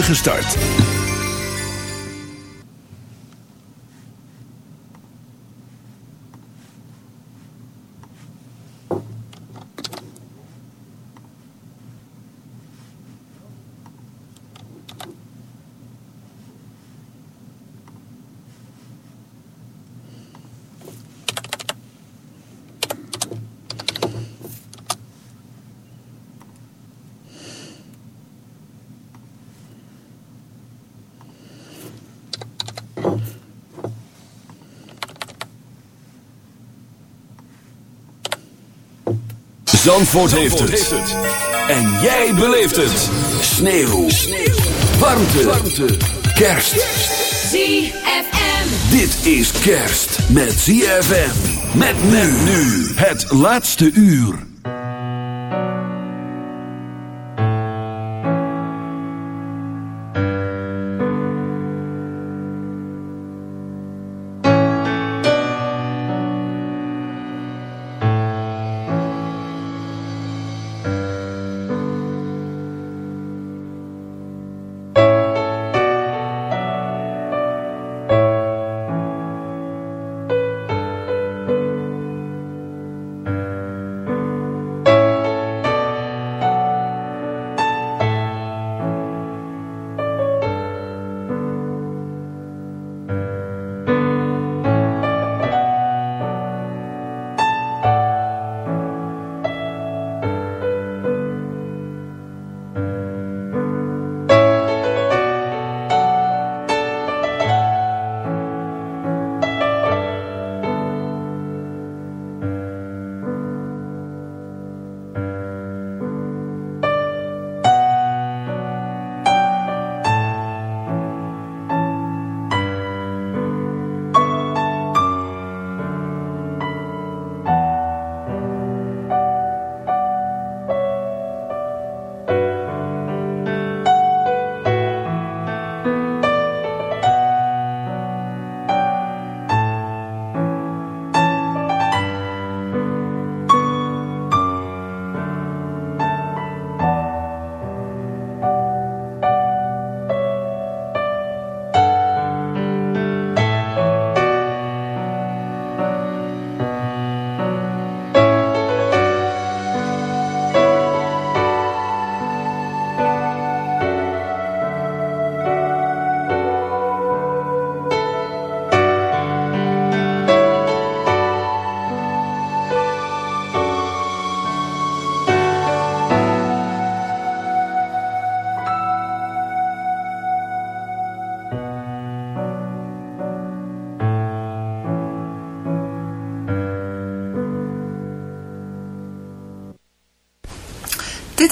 spoedige start. Zandvoort, heeft, het. En jij beleeft het. Sneeuw. Sneeuw. Warmte. Warmte. Kerst. ZFM. Dit is kerst met ZFM. Met men nu. Het laatste uur.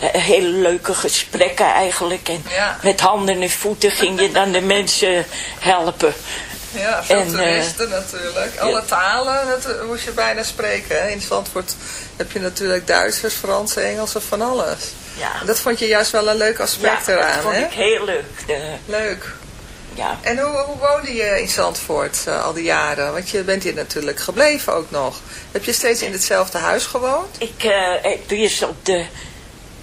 hele leuke gesprekken eigenlijk. En ja. met handen en voeten ging je dan de mensen helpen. Ja, veel en, toeristen natuurlijk. Alle talen dat moest je bijna spreken. Hè? In Zandvoort heb je natuurlijk Duitsers, Fransen, Engelsen, van alles. Ja. En dat vond je juist wel een leuk aspect ja, eraan, dat vond hè? ik heel leuk. De... Leuk. Ja. En hoe, hoe woonde je in Zandvoort uh, al die jaren? Want je bent hier natuurlijk gebleven ook nog. Heb je steeds in hetzelfde huis gewoond? Ik uh, heb eerst op de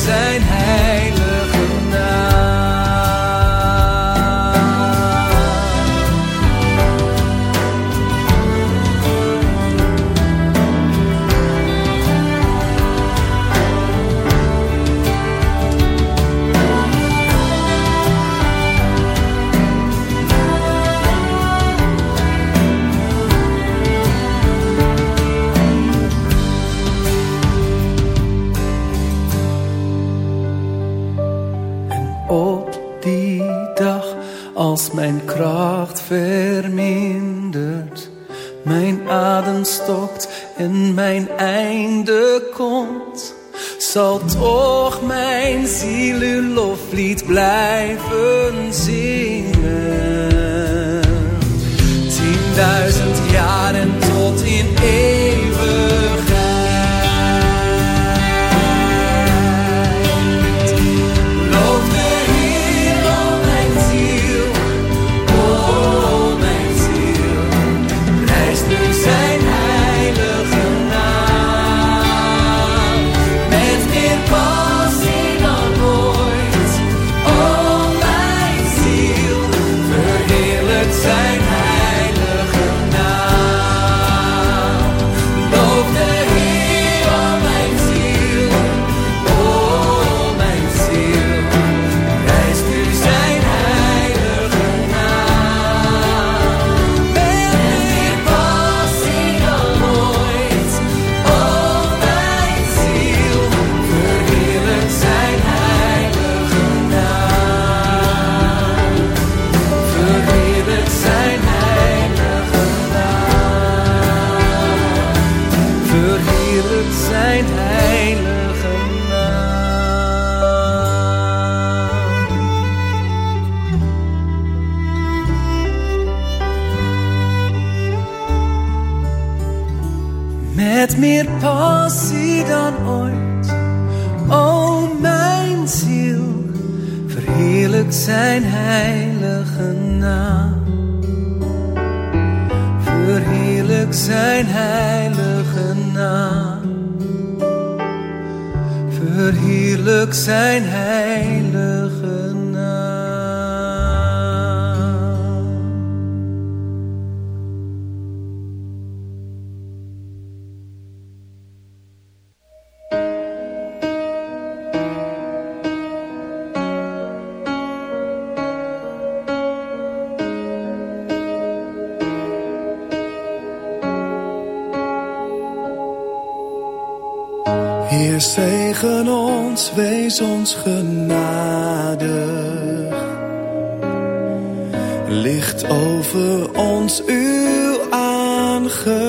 Zijn vermindert, mijn adem stokt en mijn einde komt, zal toch mijn ziel uw loflied blijven zingen. Tienduizend verheerlijk zijn heilige naam. Verheerlijk zijn heilige naam. Verheerlijk zijn heilige wees ons genadig. Licht over ons uw aangezicht.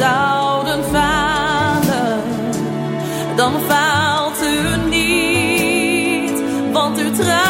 zouden falen, dan faalt u niet, want uw trouw